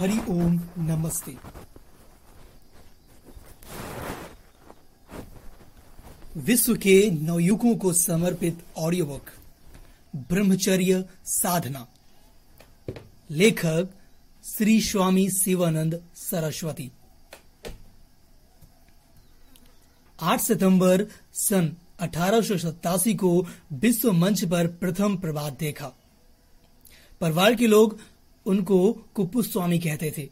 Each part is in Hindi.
हरि ओम नमस्ते। विश्व के नवयुगों को समर्पित ऑडियो बुक ब्रह्मचर्य साधना। लेखक श्री स्वामी शिवानंद सरस्वती। 8 सितंबर सन अठारह सौ सत्तासी को विश्व मंच पर प्रथम प्रभात देखा। परिवार के लोग उनको कुप्पू स्वामी कहते थे,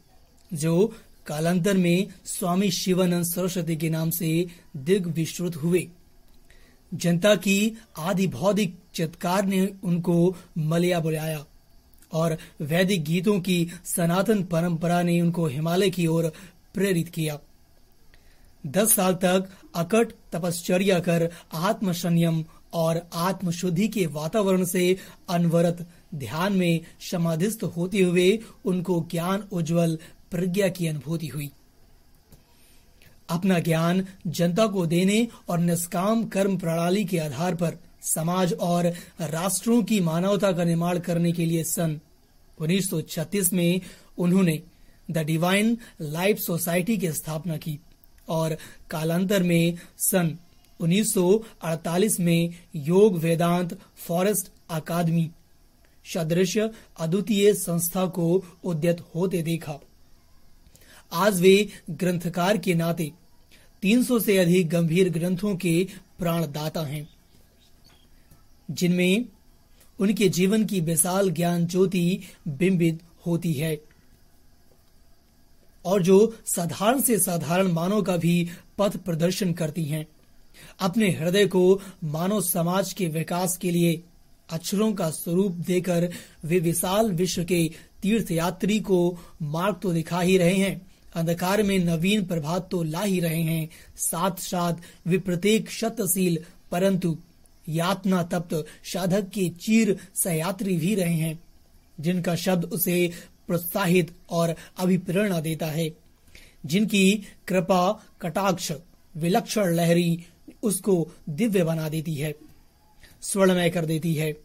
जो कालांतर में स्वामी शिवानंद सरस्वती के नाम से दिग विश्रुत हुए। जनता की आदि भौतिक चित्कार ने उनको मलिया बुलाया और वैदिक गीतों की सनातन परंपरा ने उनको हिमालय की ओर प्रेरित किया। दस साल तक अकट तपश्चर्या कर आत्म संयम और आत्मशुद्धि के वातावरण से अनवरत ध्यान में समाधिस्थ होते हुए उनको ज्ञान उज्जवल प्रज्ञा की अनुभूति हुई। अपना ज्ञान जनता को देने और निष्काम कर्म प्रणाली के आधार पर समाज और राष्ट्रों की मानवता का निर्माण करने के लिए सन 1936 में उन्होंने द डिवाइन लाइफ सोसाइटी की स्थापना की और कालांतर में सन 1948 में योग वेदांत फॉरेस्ट अकादमी सदृश अद्वितीय संस्था को उद्यत होते देखा। आज वे ग्रंथकार के नाते 300 से अधिक गंभीर ग्रंथों के प्राणदाता हैं, जिनमें उनके जीवन की विशाल ज्ञान ज्योति बिंबित होती है और जो साधारण से साधारण मानव का भी पथ प्रदर्शन करती हैं। अपने हृदय को मानव समाज के विकास के लिए अक्षरों का स्वरूप देकर वे विशाल विश्व के तीर्थयात्री को मार्ग तो दिखा ही रहे हैं। अंधकार में नवीन प्रभात तो ला ही रहे हैं। साथ साथ वे प्रत्येक शतशील, परंतु यातना तप्त साधक के चीर सहयात्री भी रहे हैं, जिनका शब्द उसे प्रोत्साहित और अभिप्रेरणा देता है। जिनकी कृपा, कटाक्ष, विलक्षण लहरी उसको दिव्य बना देती है। स्वर्णमय कर देती है।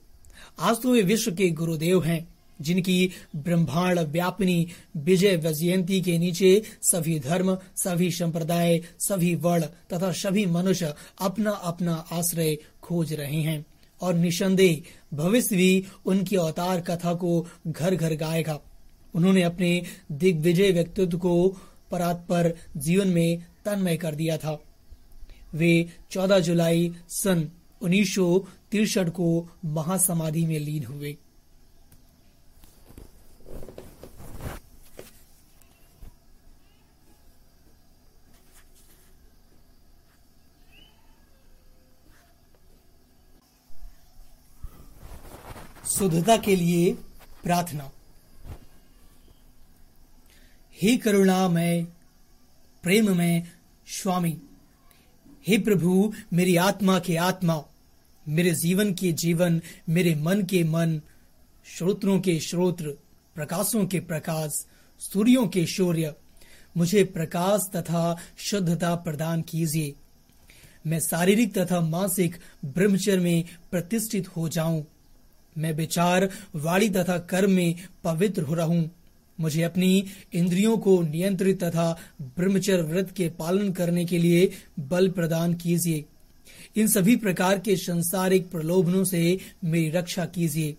आज तो वे विश्व के गुरुदेव हैं, जिनकी ब्रह्मांड व्यापिनी विजय वजयंती के नीचे सभी धर्म, सभी संप्रदाय, सभी वर्ण तथा सभी मनुष्य अपना अपना आश्रय खोज रहे हैं। और निसंदेह, भविष्य भी उनकी अवतार कथा को घर घर गाएगा। उन्होंने अपने दिग्विजय व्यक्तित्व को परात्पर जीवन में तन्मय कर दिया था। वे 14 जुलाई सन उन्नीस सौ को महासमाधि में लीन हुए। शुद्धता के लिए प्रार्थना। हे करुणा में प्रेम में स्वामी, हे प्रभु, मेरी आत्मा के आत्मा मेरे जीवन के जीवन, मेरे मन के मन, श्रोत्रों के श्रोत्र, प्रकाशों के प्रकाश, सूर्यों के शौर्य, मुझे प्रकाश तथा शुद्धता प्रदान कीजिए। मैं शारीरिक तथा मानसिक ब्रह्मचर्य में प्रतिष्ठित हो जाऊँ। मैं विचार, वाणी तथा कर्म में पवित्र हो रहूँ। मुझे अपनी इंद्रियों को नियंत्रित तथा ब्रह्मचर्य व्रत के पालन करने के लिए बल प्रदान कीजिए। इन सभी प्रकार के संसारिक प्रलोभनों से मेरी रक्षा कीजिए।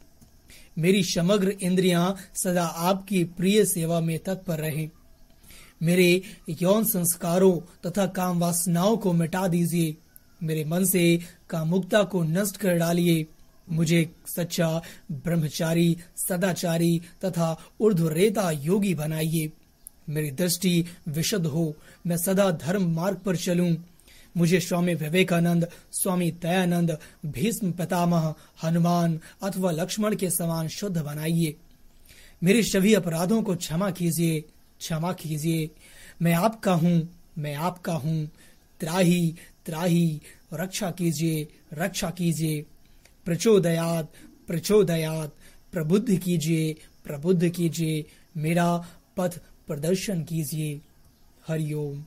मेरी समग्र इंद्रियाँ सदा आपकी प्रिय सेवा में तत्पर रहे। मेरे यौन संस्कारों तथा काम वासनाओं को मिटा दीजिए। मेरे मन से कामुकता को नष्ट कर डालिए। मुझे सच्चा ब्रह्मचारी, सदाचारी तथा ऊर्ध्वरेता योगी बनाइए। मेरी दृष्टि विशद हो। मैं सदा धर्म मार्ग पर चलूँ। मुझे स्वामी विवेकानंद, स्वामी दयानंद, भीष्म पितामह, हनुमान अथवा लक्ष्मण के समान शुद्ध बनाइए। मेरे सभी अपराधों को क्षमा कीजिए क्षमा कीजिए। मैं आपका हूँ, मैं आपका हूँ। त्राही त्राही, रक्षा कीजिए रक्षा कीजिए। प्रचोदयात प्रचोदयात, प्रबुद्ध कीजिए प्रबुद्ध कीजिए। मेरा पथ प्रदर्शन कीजिए। हरिओम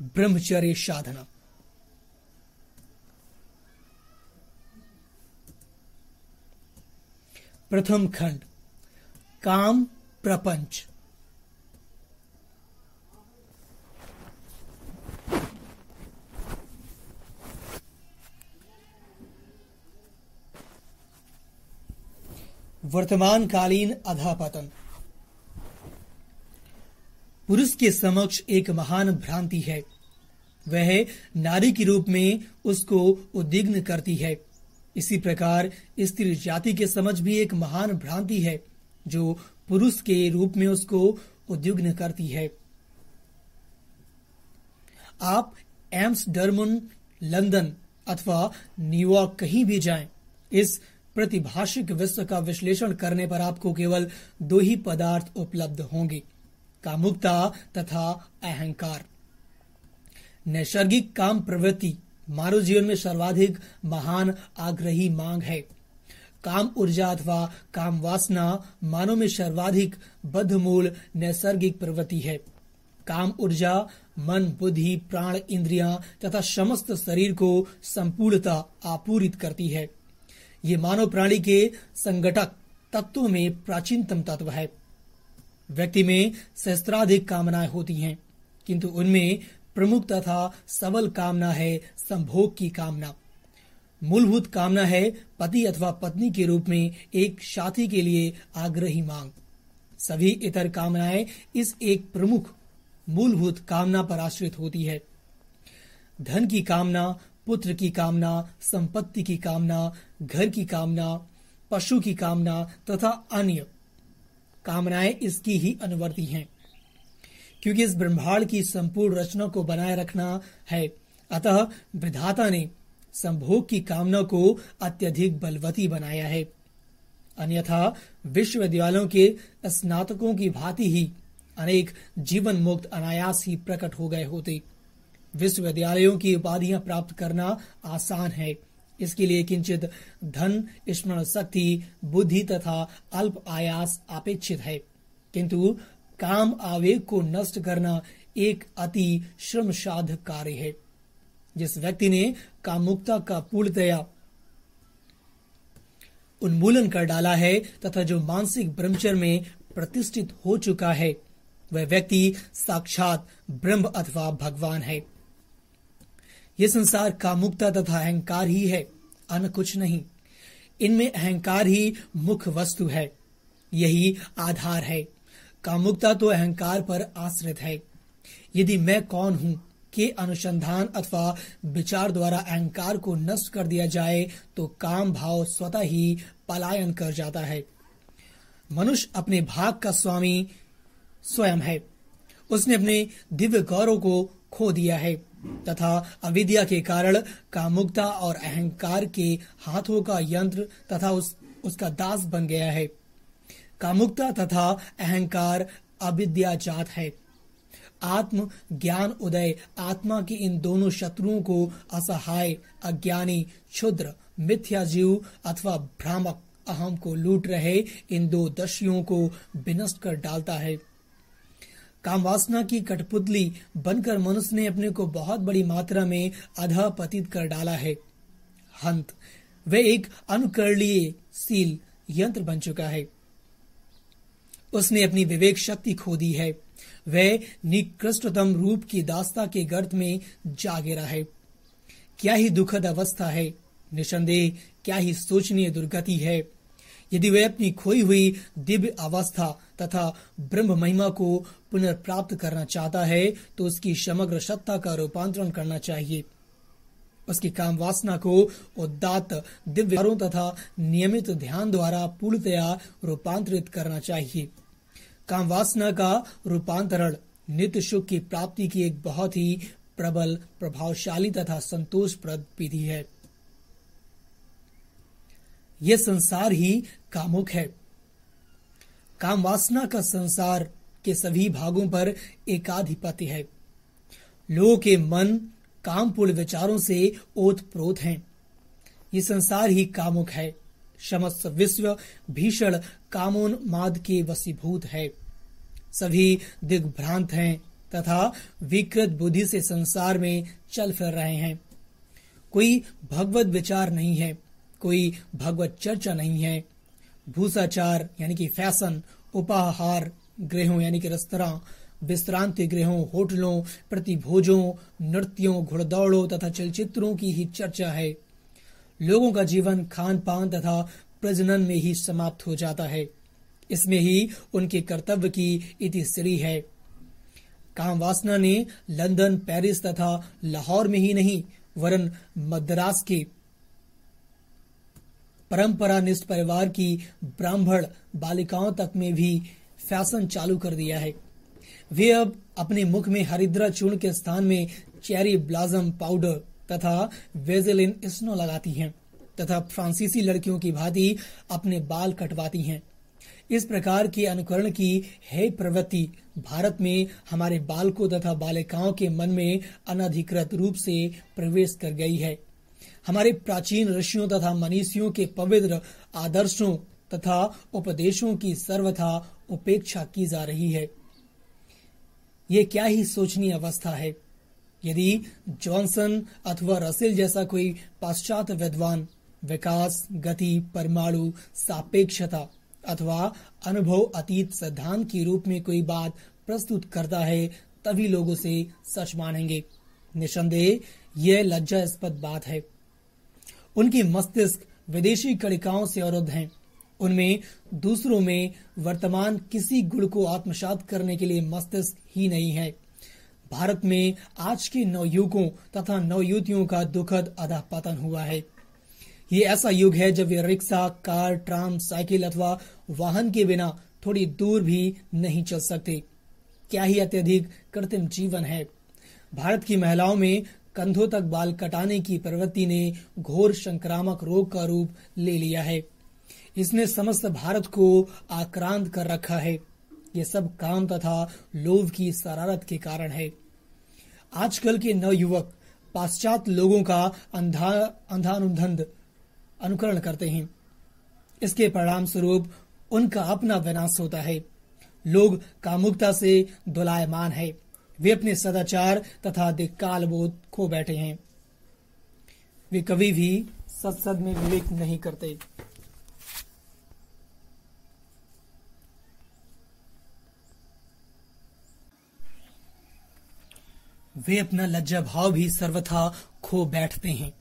ब्रह्मचर्य साधना। प्रथम खंड काम प्रपंच। वर्तमान कालीन अधापतन पुरुष के समक्ष एक महान भ्रांति है। वह नारी के रूप में उसको उद्विग्न करती है। इसी प्रकार स्त्री जाति के समझ भी एक महान भ्रांति है जो पुरुष के रूप में उसको उद्विग्न करती है। आप एम्स डरमन लंदन अथवा न्यूयॉर्क कहीं भी जाएँ, इस प्रतिभाषिक विश्व का विश्लेषण करने पर आपको केवल दो ही पदार्थ उपलब्ध होंगे। कामुकता तथा अहंकार। नैसर्गिक काम प्रवृत्ति मानव जीवन में सर्वाधिक महान आग्रही मांग है। काम ऊर्जा अथवा काम वासना मानव में सर्वाधिक बद्धमूल नैसर्गिक प्रवृत्ति है। काम ऊर्जा, मन, बुद्धि, प्राण, इंद्रियाँ तथा समस्त शरीर को संपूर्णता आपूरित करती है। ये मानव प्राणी के संगठक तत्वों में प्राचीनतम तत्व है। व्यक्ति में सहस्त्राधिक कामनाएँ होती हैं, किंतु उनमें प्रमुख तथा सबल कामना है संभोग की कामना। मूलभूत कामना है पति अथवा पत्नी के रूप में एक साथी के लिए आग्रही मांग। सभी इतर कामनाएँ इस एक प्रमुख मूलभूत कामना पर आश्रित होती है। धन की कामना, पुत्र की कामना, संपत्ति की कामना, घर की कामना, पशु की कामना तथा अन्य। कामनाएँ इसकी ही अनुवर्ती हैं। क्योंकि इस ब्रह्मांड की संपूर्ण रचना को बनाए रखना है। अतः विधाता ने संभोग की कामना को अत्यधिक बलवती बनाया है। अन्यथा विश्वविद्यालयों के स्नातकों की भांति ही अनेक जीवन मुक्त अनायास ही प्रकट हो गए होते। विश्वविद्यालयों की उपाधियाँ प्राप्त करना आसान है। इसके लिए किंचित धन, स्मरण शक्ति, बुद्धि तथा अल्प आयास अपेक्षित है। किंतु काम आवेग को नष्ट करना एक अति श्रम साध कार्य है। जिस व्यक्ति ने कामुकता का पूर्णतया उन्मूलन कर डाला है तथा जो मानसिक ब्रह्मचर्य में प्रतिष्ठित हो चुका है, वह व्यक्ति साक्षात ब्रह्म अथवा भगवान है। यह संसार कामुकता तथा अहंकार ही है अन्य कुछ नहीं। इनमें अहंकार ही मुख्य वस्तु है, यही आधार है। कामुकता तो अहंकार पर आश्रित है। यदि मैं कौन हूँ, के अनुसंधान अथवा विचार द्वारा अहंकार को नष्ट कर दिया जाए तो काम भाव स्वतः ही पलायन कर जाता है। मनुष्य अपने भाग का स्वामी स्वयं है। उसने अपने दिव्य गौरव को खो दिया है। तथा अविद्या के कारण कामुकता और अहंकार के हाथों का यंत्र तथा उस, उसका दास बन गया है। कामुकता तथा अहंकार अविद्या जात है। आत्म, ज्ञान, उदय, आत्मा के इन दोनों शत्रुओं को असहाय, अज्ञानी, क्षुद्र, मिथ्या जीव अथवा भ्रामक अहम को लूट रहे इन दो दशियों को विनष्ट कर डालता है। काम वासना की कठपुतली बनकर मनुष्य ने अपने को बहुत बड़ी मात्रा में अधा पतित कर डाला है। हंत वह एक अनुकरणीय सील यंत्र बन चुका है। उसने अपनी विवेक शक्ति खो दी है। वह निकृष्टतम रूप की दास्ता के गर्त में जा गिरा है। क्या ही दुखद अवस्था है, निसंदेह क्या ही सोचनीय दुर्गति है। यदि वे अपनी खोई हुई दिव्य अवस्था तथा ब्रह्म महिमा को पुनर्प्राप्त करना चाहता है तो उसकी समग्र सत्ता का रूपांतरण करना चाहिए। उसकी काम वासना को उदात दिव्य तथा नियमित ध्यान द्वारा पूर्णतया रूपांतरित करना चाहिए। काम वासना का रूपांतरण नित्य सुख की प्राप्ति की एक बहुत ही प्रबल, प्रभावशाली तथा संतोषप्रद विधि है। यह संसार ही कामुक है। काम वासना का संसार के सभी भागों पर एकाधिपति है। लोगों के मन कामपूर्ण विचारों से ओत प्रोत हैं। ये संसार ही कामुक है। समस्त विश्व भीषण कामोन्माद के वसीभूत है। सभी दिग्भ्रांत हैं तथा विकृत बुद्धि से संसार में चल फिर रहे हैं। कोई भगवत विचार नहीं है। कोई भगवत चर्चा नहीं है। भूसाचार, यानी कि फ़ैशन, उपाहार गृहों यानी कि रेस्तरा, विश्रांति गृहों होटलों, प्रतिभोजों, नृत्यों, घुड़दौड़ों तथा चलचित्रों की ही चर्चा है। लोगों का जीवन खान पान तथा प्रजनन में ही समाप्त हो जाता है। इसमें ही उनके कर्तव्य की इतिश्री है। काम वासना ने लंदन, पेरिस तथा लाहौर में ही नहीं, वरन मद्रास के परंपरानिष्ठ परिवार की ब्राह्मण बालिकाओं तक में भी फ़ैशन चालू कर दिया है। वे अब अपने मुख में हरिद्रा चूर्ण के स्थान में चेरी ब्लाजम पाउडर तथा वेजेलिन स्नो लगाती हैं तथा फ्रांसीसी लड़कियों की भांति अपने बाल कटवाती हैं। इस प्रकार के अनुकरण की है प्रवृत्ति भारत में हमारे बालकों तथा बालिकाओं के मन में अनधिकृत रूप से प्रवेश कर गई है। हमारे प्राचीन ऋषियों तथा मनीषियों के पवित्र आदर्शों तथा उपदेशों की सर्वथा उपेक्षा की जा रही है। ये क्या ही सोचनीय अवस्था है। यदि जॉनसन अथवा रसेल जैसा कोई पाश्चात्य विद्वान विकास, गति, परमाणु, सापेक्षता अथवा अनुभव अतीत सिद्धांत के रूप में कोई बात प्रस्तुत करता है, तभी लोग उसे सच मानेंगे। निसंदेह यह लज्जास्पद बात है। उनकी मस्तिष्क विदेशी कड़िकाओं से अवरुद्ध हैं। उनमें, दूसरों में वर्तमान किसी गुण को आत्मसात करने के लिए मस्तिष्क ही नहीं है। भारत में आज के नवयुवकों तथा नवयुवतियों का दुखद अधापतन हुआ है। ये ऐसा युग है जब वे रिक्शा, कार, ट्राम, साइकिल अथवा वाहन के बिना थोड़ी दूर भी नहीं चल सकते। क्या ही अत्यधिक कृत्रिम जीवन है। भारत की महिलाओं में कंधों तक बाल कटाने की प्रवृत्ति ने घोर संक्रामक रोग का रूप ले लिया है। इसने समस्त भारत को आक्रांत कर रखा है। ये सब काम तथा लोभ की शरारत के कारण है। आजकल के नवयुवक पाश्चात्य लोगों का अंधा, अंधानुधंध अनुकरण करते हैं। इसके परिणाम स्वरूप उनका अपना विनाश होता है। लोग कामुकता से दुलायमान है। वे अपने सदाचार तथा दिक्काल बोध खो बैठे हैं। वे कभी भी सत्सद में विवेक नहीं करते। वे अपना लज्जा भाव भी सर्वथा खो बैठते हैं।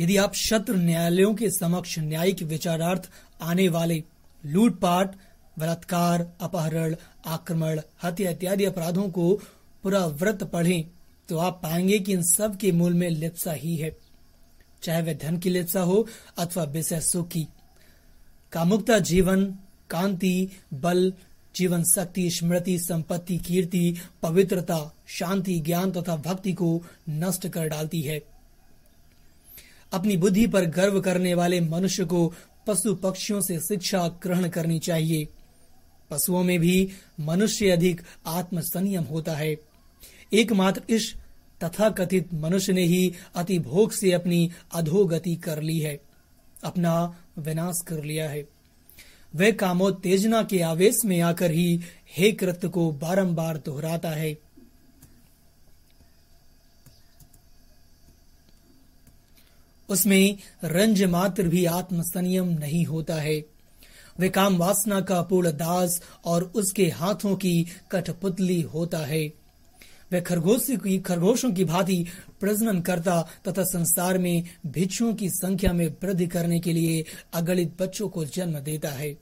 यदि आप शत्रु न्यायालयों के समक्ष न्यायिक विचारार्थ आने वाले लूटपाट बलात्कार, अपहरण, आक्रमण, हत्या इत्यादि अपराधों को पूरा व्रत पढ़ें तो आप पाएँगे कि इन सब के मूल में लिप्सा ही है। चाहे वह धन की लिप्सा हो अथवा विषय सुख। की कामुकता, जीवन, कांति, बल, जीवन शक्ति, स्मृति, संपत्ति, कीर्ति, पवित्रता, शांति, ज्ञान तथा भक्ति को नष्ट कर डालती है। अपनी बुद्धि पर गर्व करने वाले मनुष्य को पशु पक्षियों से शिक्षा ग्रहण करनी चाहिए। पशुओं में भी मनुष्य अधिक आत्म संयम होता है। एकमात्र इस तथा कथित मनुष्य ने ही अति भोग से अपनी अधोगति कर ली है, अपना विनाश कर लिया है। वह कामोत्तेजना के आवेश में आकर ही हे कृत्य को बारंबार दोहराता है। उसमें रंज मात्र भी आत्म संयम नहीं होता है। वे काम वासना का पूर्ण दास और उसके हाथों की कठपुतली होता है। वह खरगोश की, खरगोशों की भांति प्रजनन करता तथा संसार में भिक्षुओं की संख्या में वृद्धि करने के लिए अगणित बच्चों को जन्म देता है।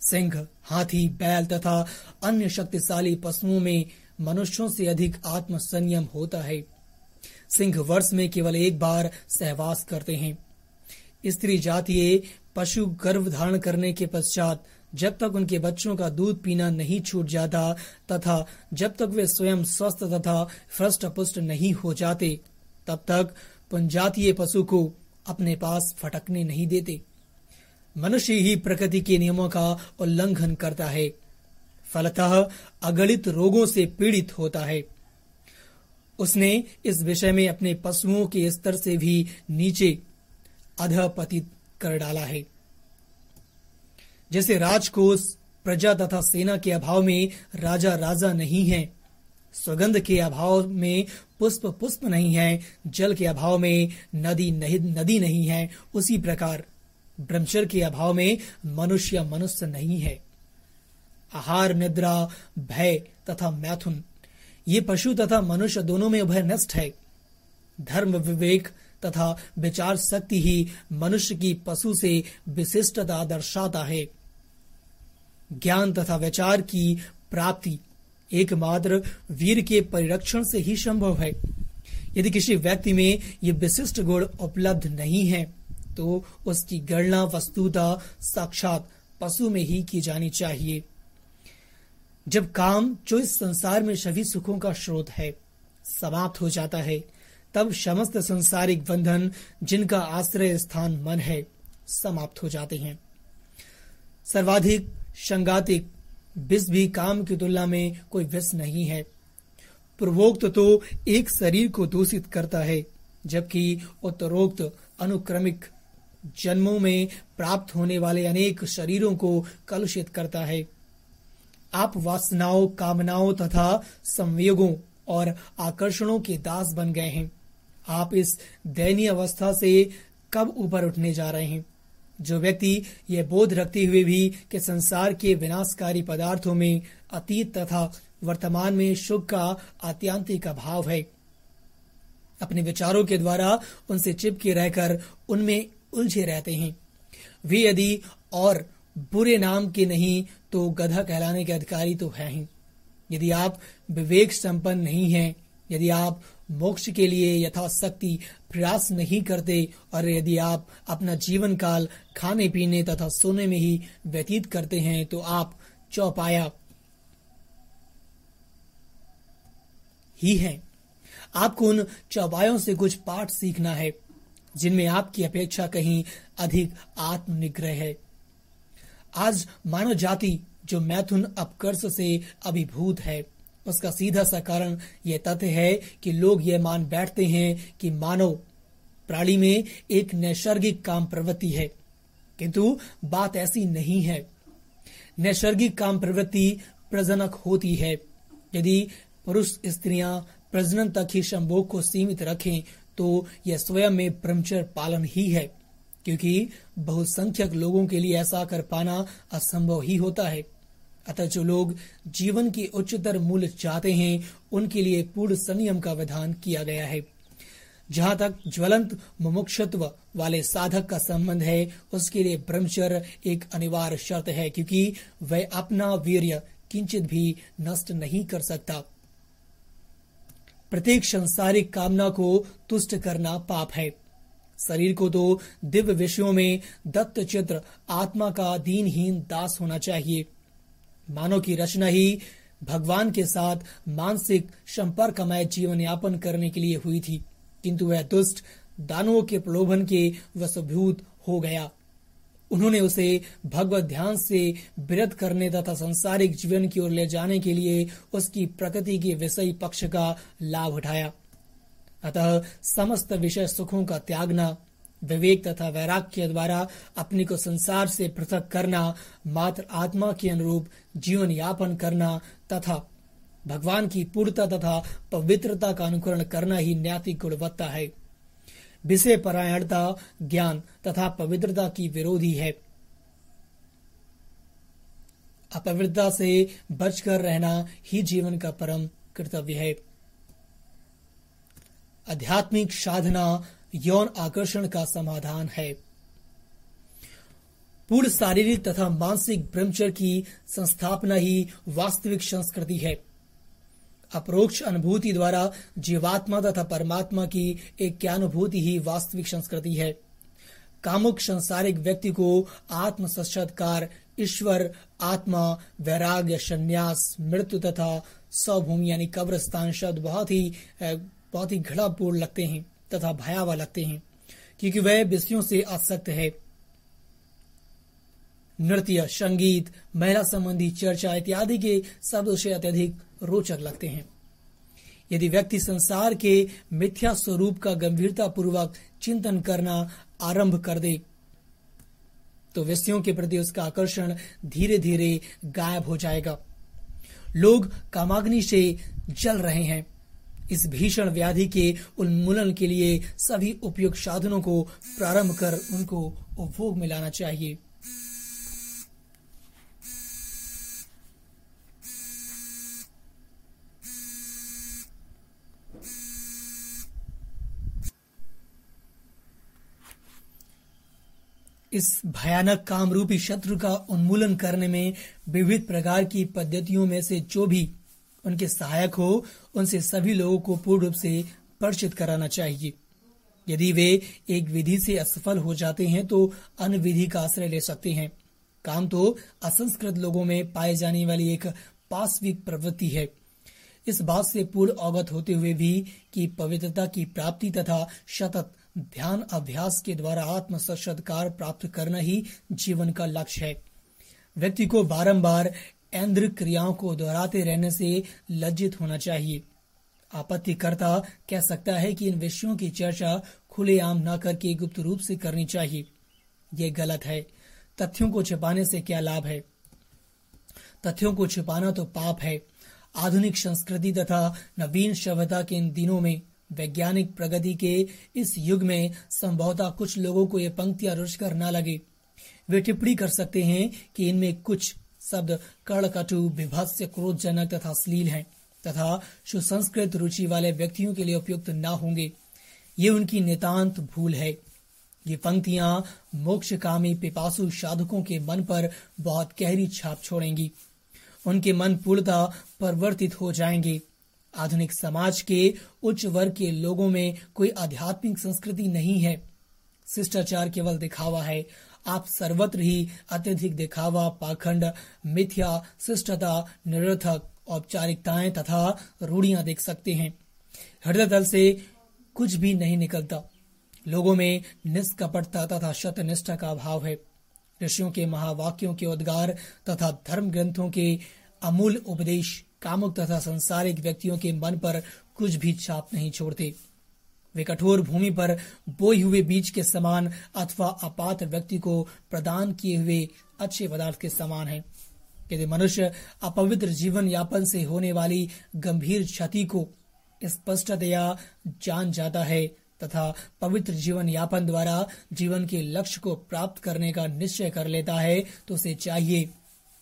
सिंह, हाथी, बैल तथा अन्य शक्तिशाली पशुओं में मनुष्यों से अधिक आत्म संयम होता है। सिंह वर्ष में केवल एक बार सहवास करते हैं। स्त्री जातीय पशु गर्भ धारण करने के पश्चात जब तक उनके बच्चों का दूध पीना नहीं छूट जाता तथा जब तक वे स्वयं स्वस्थ तथा फृष्ट पुष्ट नहीं हो जाते, तब तक पुंजातीय पशु को अपने पास फटकने नहीं देते। मनुष्य ही प्रकृति के नियमों का उल्लंघन करता है। फलतः अगणित रोगों से पीड़ित होता है। उसने इस विषय में अपने पशुओं के स्तर से भी नीचे अधपतित कर डाला है। जैसे राजकोष, प्रजा तथा सेना के अभाव में राजा राजा नहीं है, सुगंध के अभाव में पुष्प पुष्प नहीं है, जल के अभाव में नदी नहीं नदी नहीं है, उसी प्रकार ब्रह्मचर्य के अभाव में मनुष्य मनुष्य नहीं है। आहार, निद्रा, भय तथा मैथुन, ये पशु तथा मनुष्य दोनों में उभय नष्ट है। धर्म, विवेक तथा विचार शक्ति ही मनुष्य की पशु से विशिष्टता दर्शाता है। ज्ञान तथा विचार की प्राप्ति एकमात्र वीर के परिरक्षण से ही संभव है। यदि किसी व्यक्ति में ये विशिष्ट गुण उपलब्ध नहीं है तो उसकी गणना वस्तुता साक्षात पशु में ही की जानी चाहिए। जब काम जो इस संसार में सभी सुखों का स्रोत है, समाप्त हो जाता है तब समस्त संसारिक बंधन, जिनका आश्रय स्थान मन है, समाप्त हो जाते हैं। सर्वाधिक संगातिक विष भी काम की तुलना में कोई विष नहीं है। पूर्वोक्त तो एक शरीर को दूषित करता है, जबकि उत्तरोक्त अनुक्रमिक जन्मों में प्राप्त होने वाले अनेक शरीरों को कलुषित करता है। आप वासनाओं, कामनाओं तथा संवेगों और आकर्षणों के दास बन गए हैं। आप इस दयनीय अवस्था से कब ऊपर उठने जा रहे हैं? जो व्यक्ति यह बोध रखते हुए भी कि संसार के विनाशकारी पदार्थों में अतीत तथा वर्तमान में सुख का आत्यांतिक अभाव है। अपने विचारों के द्वारा उनसे चिपके रहकर उनमें उलझे रहते हैं। वे यदि और बुरे नाम के नहीं तो गधा कहलाने के अधिकारी तो है ही। यदि आप विवेक संपन्न नहीं हैं, यदि आप मोक्ष के लिए यथाशक्ति प्रयास नहीं करते और यदि आप अपना जीवन काल खाने पीने तथा सोने में ही व्यतीत करते हैं तो आप चौपाया ही हैं। आपको उन चौपायों से कुछ पाठ सीखना है, जिनमें आपकी अपेक्षा कहीं अधिक आत्मनिग्रह है। आज मानव जाति जो मैथुन अपकर्ष से अभिभूत है। उसका सीधा सा कारण यह तथ्य है कि लोग यह मान बैठते हैं कि मानव प्राणी में एक नैसर्गिक काम प्रवृत्ति है। किंतु बात ऐसी नहीं है। नैसर्गिक काम प्रवृत्ति प्रजनक होती है। यदि पुरुष स्त्रियाँ प्रजनन तक ही संभोग को सीमित रखें तो यह स्वयं में ब्रह्मचर्य पालन ही है, क्योंकि बहुसंख्यक लोगों के लिए ऐसा कर पाना असंभव ही होता है। अतः जो लोग जीवन की उच्चतर मूल्य चाहते हैं, उनके लिए पूर्ण संयम का विधान किया गया है। जहाँ तक ज्वलंत मुमुक्षत्व वाले साधक का संबंध है, उसके लिए ब्रह्मचर्य एक अनिवार्य शर्त है, क्योंकि वह अपना वीर्य किंचित भी नष्ट नहीं कर सकता। प्रत्येक संसारिक कामना को तुष्ट करना पाप है। शरीर को तो दिव्य विषयों में दत्त चित्र आत्मा का दीनहीन दास होना चाहिए। मानव की रचना ही भगवान के साथ मानसिक संपर्कमय जीवन यापन करने के लिए हुई थी। किंतु वह दुष्ट दानवों के प्रलोभन के वसभूत हो गया। उन्होंने उसे भगवत ध्यान से विरत करने तथा संसारिक जीवन की ओर ले जाने के लिए उसकी प्रकृति के विषय पक्ष का लाभ उठाया। अतः समस्त विषय सुखों का त्यागना विवेक तथा वैराग्य के द्वारा अपने को संसार से पृथक करना, मात्र आत्मा के अनुरूप जीवन यापन करना तथा भगवान की पूर्णता तथा पवित्रता का अनुकरण करना ही नैतिक गुणवत्ता है। विषय परायणता, ज्ञान तथा पवित्रता की विरोधी है। अपवित्रता से बचकर रहना ही जीवन का परम कर्तव्य है। आध्यात्मिक साधना यौन आकर्षण का समाधान है। पूर्ण शारीरिक तथा मानसिक ब्रह्मचर्य की संस्थापना ही वास्तविक संस्कृति है। अप्रोक्ष अनुभूति द्वारा जीवात्मा तथा परमात्मा की एक ज्ञानुभूति ही वास्तविक संस्कृति है। कामुक संसारिक व्यक्ति को आत्म सत्कार ईश्वर, आत्मा, वैराग्य, संन्यास, मृत्यु तथा स्वभूमि यानी कब्रस्तान शब्द बहुत ही बहुत ही घड़ापूर्ण लगते हैं। तथा भयावह लगते हैं, क्योंकि वह विषयों से आसक्त है। नृत्य, संगीत, महिला संबंधी चर्चा इत्यादि के शब्द से अत्यधिक रोचक लगते हैं। यदि व्यक्ति संसार के मिथ्या स्वरूप का गंभीरता पूर्वक चिंतन करना आरंभ कर दे तो विषयों के प्रति उसका आकर्षण धीरे धीरे गायब हो जाएगा। लोग कामाग्नि से जल रहे हैं। इस भीषण व्याधि के उन्मूलन के लिए सभी उपयुक्त साधनों को प्रारंभ कर उनको उपभोग में लाना चाहिए। इस भयानक कामरूपी शत्रु का उन्मूलन करने में विविध प्रकार की पद्धतियों में से जो भी उनके सहायक हो, उनसे सभी लोगों को पूर्ण रूप से परिचित कराना चाहिए। यदि वे एक विधि से असफल हो जाते हैं तो अन्य विधि का आश्रय ले सकते हैं। काम तो असंस्कृत लोगों में पाए जाने वाली एक पाश्विक प्रवृत्ति है। इस बात से पूर्ण अवगत होते हुए भी कि पवित्रता की प्राप्ति तथा सतत ध्यान अभ्यास के द्वारा आत्म प्राप्त करना ही जीवन का लक्ष्य है। व्यक्ति को बारंबार इंद्र क्रियाओं को दोहराते रहने से लज्जित होना चाहिए। आपत्तिकर्ता कह सकता है कि इन विषयों की चर्चा खुलेआम न करके गुप्त रूप से करनी चाहिए। यह गलत है। तथ्यों को छिपाने से क्या लाभ है? तथ्यों को छिपाना तो पाप है। आधुनिक संस्कृति तथा नवीन सभ्यता के इन दिनों में वैज्ञानिक प्रगति के इस युग में संभवतः कुछ लोगों को ये पंक्तियाँ रुचकर न लगे। वे टिप्पणी कर सकते हैं कि इनमें कुछ शब्द कड़कटु, विभत्स्य, क्रोधजनक तथा अश्लील हैं, तथा सुसंस्कृत रुचि वाले व्यक्तियों के लिए उपयुक्त न होंगे। ये उनकी नितांत भूल है। ये पंक्तियाँ मोक्षकामी पिपासु साधकों के मन पर बहुत गहरी छाप छोड़ेंगी। उनके मन पूर्णतः परिवर्तित हो जाएँगे। आधुनिक समाज के उच्च वर्ग के लोगों में कोई आध्यात्मिक संस्कृति नहीं है। शिष्टाचार केवल दिखावा है। आप सर्वत्र ही अत्यधिक दिखावा, पाखंड, मिथ्या, शिष्टता, निरर्थक, औपचारिकताएँ तथा रूढ़ियाँ देख सकते हैं। हृदय दल से कुछ भी नहीं निकलता। लोगों में निष्कपटता तथा शतनिष्ठा का अभाव है। ऋषियों के महावाक्यों के उद्गार तथा धर्म ग्रंथों के अमूल उपदेश, कामुक तथा संसारिक व्यक्तियों के मन पर कुछ भी छाप नहीं छोड़ते। वे कठोर भूमि पर बोई हुए बीज के समान अथवा अपात व्यक्ति को प्रदान किए हुए अच्छे पदार्थ के समान है। यदि मनुष्य अपवित्र जीवन यापन से होने वाली गंभीर क्षति को स्पष्टतया जान जाता है तथा पवित्र जीवन यापन द्वारा जीवन के लक्ष्य को प्राप्त करने का निश्चय कर लेता है तो उसे चाहिए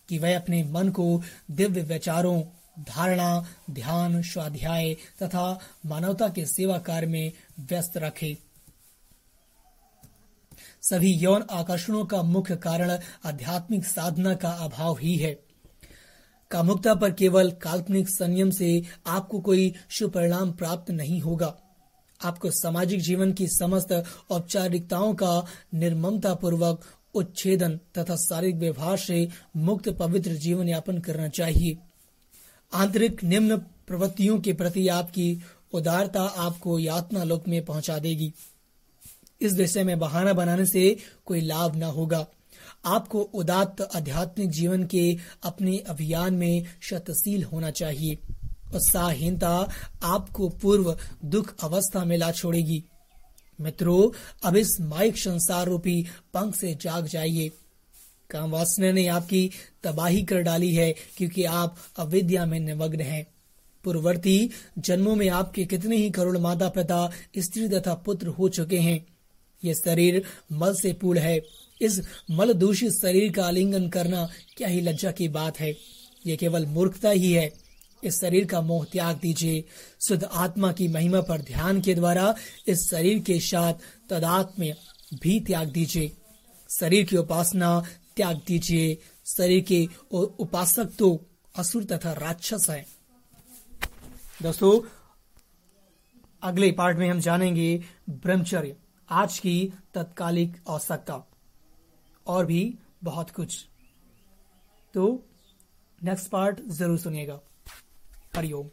कि वह अपने मन को दिव्य विचारों धारणा, ध्यान, स्वाध्याय तथा मानवता के सेवा कार्य में व्यस्त रखे। सभी यौन आकर्षणों का मुख्य कारण आध्यात्मिक साधना का अभाव ही है। कामुकता पर केवल काल्पनिक संयम से आपको कोई शुभ परिणाम प्राप्त नहीं होगा। आपको सामाजिक जीवन की समस्त औपचारिकताओं का निर्ममता पूर्वक उच्छेदन तथा शारीरिक व्यवहार से मुक्त पवित्र जीवन यापन करना चाहिए। आंतरिक निम्न प्रवृत्तियों के प्रति आपकी उदारता आपको यातना लोक में पहुँचा देगी। इस विषय में बहाना बनाने से कोई लाभ न होगा। आपको उदात्त आध्यात्मिक जीवन के अपने अभियान में शतशील होना चाहिए। उत्साहहीनता आपको पूर्व दुख अवस्था में ला छोड़ेगी। मित्रों, अब इस माइक संसार रूपी पंख से जाग जाइए। काम वासना ने आपकी तबाही कर डाली है, क्योंकि आप अविद्या में निमग्न हैं। पूर्ववर्ती जन्मों में आपके कितने ही करोड़ माता पिता स्त्री तथा पुत्र हो चुके हैं। ये शरीर मल से पूर्ण है। इस मल दूषित शरीर का आलिंगन करना क्या ही लज्जा की बात है। ये केवल मूर्खता ही है। इस शरीर का मोह त्याग दीजिए। शुद्ध आत्मा की महिमा पर ध्यान के द्वारा इस शरीर के साथ तदात्म्य भी त्याग दीजिए। शरीर की उपासना त्याग दीजिए। शरीर के उपासक तो असुर तथा राक्षस है। दोस्तों, अगले पार्ट में हम जानेंगे ब्रह्मचर्य, आज की तत्कालिक आवश्यकता, और भी बहुत कुछ। तो नेक्स्ट पार्ट ज़रूर सुनिएगा। हरिओम।